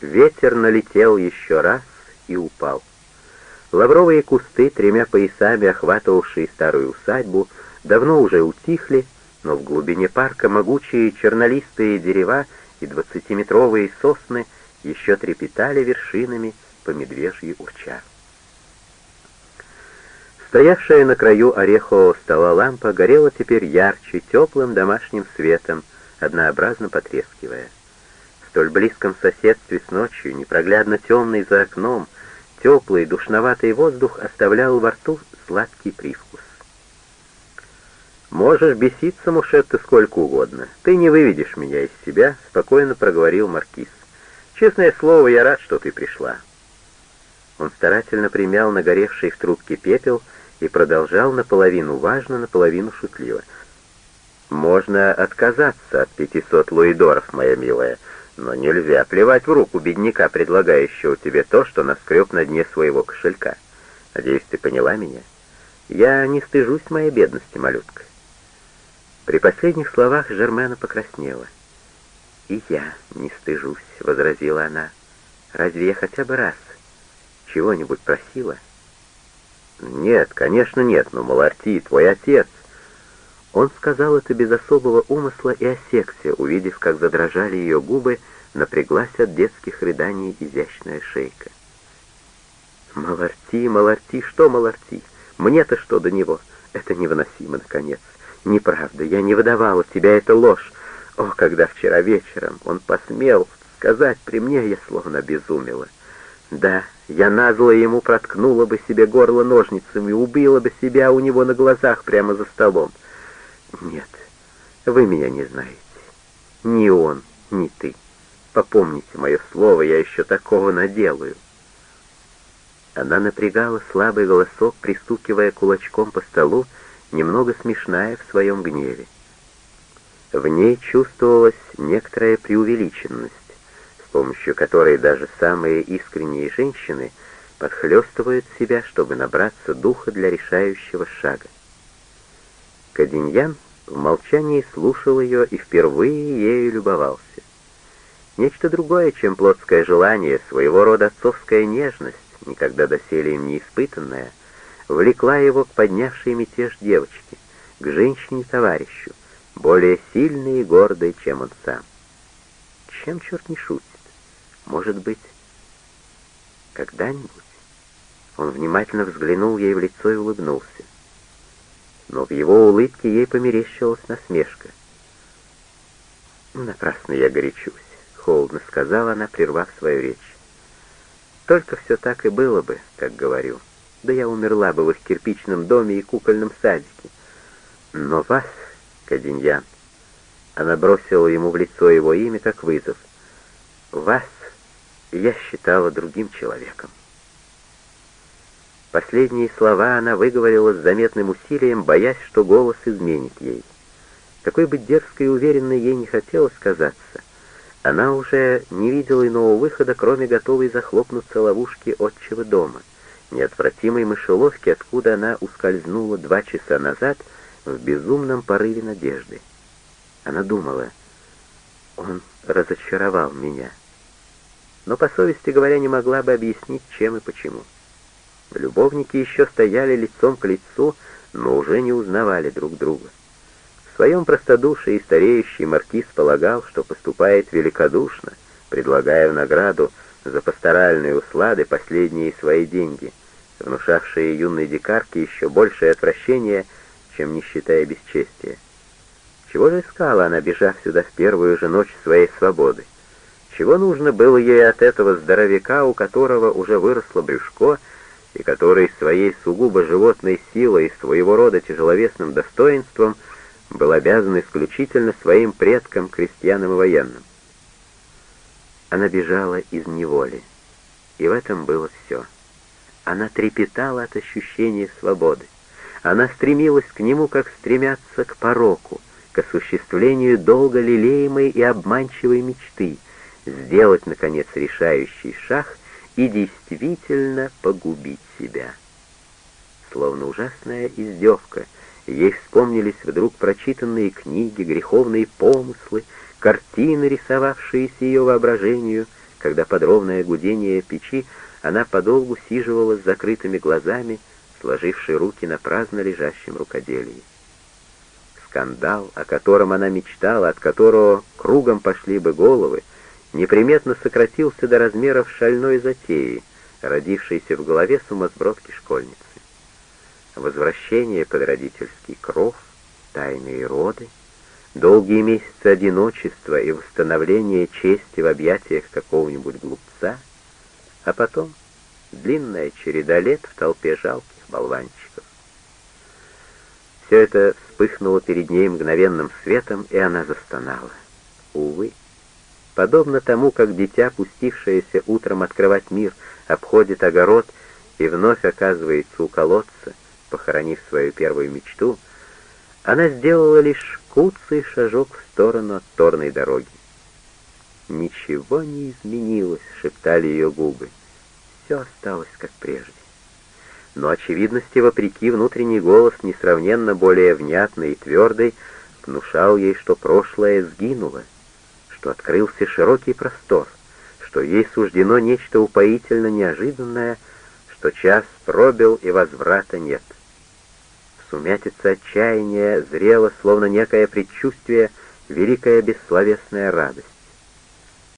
Ветер налетел еще раз и упал. Лавровые кусты, тремя поясами охватывавшие старую усадьбу, давно уже утихли, но в глубине парка могучие чернолистые дерева и двадцатиметровые сосны еще трепетали вершинами по медвежьи урча. Стоявшая на краю орехового стола лампа горела теперь ярче, теплым домашним светом, однообразно потрескивая. Столь близком соседстве с ночью, непроглядно темный за окном, теплый душноватый воздух оставлял во рту сладкий привкус. «Можешь беситься, Мушетта, сколько угодно. Ты не выведешь меня из себя», — спокойно проговорил Маркиз. «Честное слово, я рад, что ты пришла». Он старательно примял нагоревший в трубке пепел и продолжал наполовину важно, наполовину шутливо. «Можно отказаться от пятисот луидоров, моя милая, но нельзя плевать в руку бедняка, предлагающего тебе то, что наскреб на дне своего кошелька. Надеюсь, ты поняла меня? Я не стыжусь моей бедности, малютка. При последних словах Жермена покраснела. «И я не стыжусь», — возразила она. «Разве я хотя бы раз чего-нибудь просила?» «Нет, конечно нет, но Маларти, твой отец...» Он сказал это без особого умысла и осекся, увидев, как задрожали ее губы, напряглась от детских рыданий изящная шейка. «Маларти, Маларти, что Маларти? Мне-то что до него? Это невыносимо, наконец. Неправда, я не выдавала тебя, это ложь. О, когда вчера вечером он посмел сказать при мне, я словно обезумела. Да, я назло ему проткнула бы себе горло ножницами, убила бы себя у него на глазах прямо за столом. Нет, вы меня не знаете. Ни он, ни ты. Попомните мое слово, я еще такого наделаю. Она напрягала слабый голосок, пристукивая кулачком по столу, немного смешная в своем гневе. В ней чувствовалась некоторая преувеличенность, с помощью которой даже самые искренние женщины подхлестывают себя, чтобы набраться духа для решающего шага. Каденьян в молчании слушал ее и впервые ею любовался. Нечто другое, чем плотское желание, своего рода отцовская нежность, никогда доселе им не испытанная, влекла его к поднявшей мятеж девочке, к женщине-товарищу, более сильной и гордой, чем он сам. Чем черт не шутит? Может быть, когда-нибудь? Он внимательно взглянул ей в лицо и улыбнулся. Но в его улыбке ей померещилась насмешка. «Напрасно я горячусь», — холодно сказала она, прервав свою речь. «Только все так и было бы, как говорю» да я умерла бы в их кирпичном доме и кукольном садике. Но вас, Каденьян, она бросила ему в лицо его имя как вызов. Вас я считала другим человеком. Последние слова она выговорила с заметным усилием, боясь, что голос изменит ей. Какой бы дерзкой и уверенной ей не хотелось казаться, она уже не видела иного выхода, кроме готовой захлопнуться ловушки отчего дома — неотвратимой мышеловки, откуда она ускользнула два часа назад в безумном порыве надежды. Она думала, он разочаровал меня. Но, по совести говоря, не могла бы объяснить, чем и почему. Любовники еще стояли лицом к лицу, но уже не узнавали друг друга. Своем простодушии стареющий маркиз полагал, что поступает великодушно, предлагая в награду за пасторальные услады последние свои деньги, внушавшие юной дикарке еще большее отвращение, чем нищета и бесчестие. Чего же искала она, бежав сюда в первую же ночь своей свободы? Чего нужно было ей от этого здоровяка, у которого уже выросло брюшко, и который своей сугубо животной силой и своего рода тяжеловесным достоинством был обязан исключительно своим предкам, крестьянам и военным? Она бежала из неволи, и в этом было все. Она трепетала от ощущения свободы. Она стремилась к нему, как стремятся к пороку, к осуществлению долго лелеемой и обманчивой мечты, сделать, наконец, решающий шаг и действительно погубить себя. Словно ужасная издевка, ей вспомнились вдруг прочитанные книги, греховные помыслы, картины, рисовавшиеся ее воображению, когда под ровное гудение печи она подолгу сиживала с закрытыми глазами, сложившей руки на праздно лежащем рукоделии. Скандал, о котором она мечтала, от которого кругом пошли бы головы, неприметно сократился до размеров шальной затеи, родившейся в голове сумасбродки школьницы. Возвращение под родительский кров, тайные роды, долгие месяцы одиночества и восстановление чести в объятиях какого-нибудь глупца, а потом длинная череда лет в толпе жалких болванчиков. Все это вспыхнуло перед ней мгновенным светом, и она застонала. Увы, подобно тому, как дитя, пустившееся утром открывать мир, обходит огород и вновь оказывается у колодца, похоронив свою первую мечту, она сделала лишь куцый шажок в сторону от торной дороги. «Ничего не изменилось», — шептали ее губы. «Все осталось как прежде». Но очевидности, вопреки, внутренний голос, несравненно более внятный и твердый, внушал ей, что прошлое сгинуло, что открылся широкий простор, что ей суждено нечто упоительно неожиданное, что час пробил и возврата нет. Сумятица отчаяния зрела, словно некое предчувствие, великая бессловесная радость.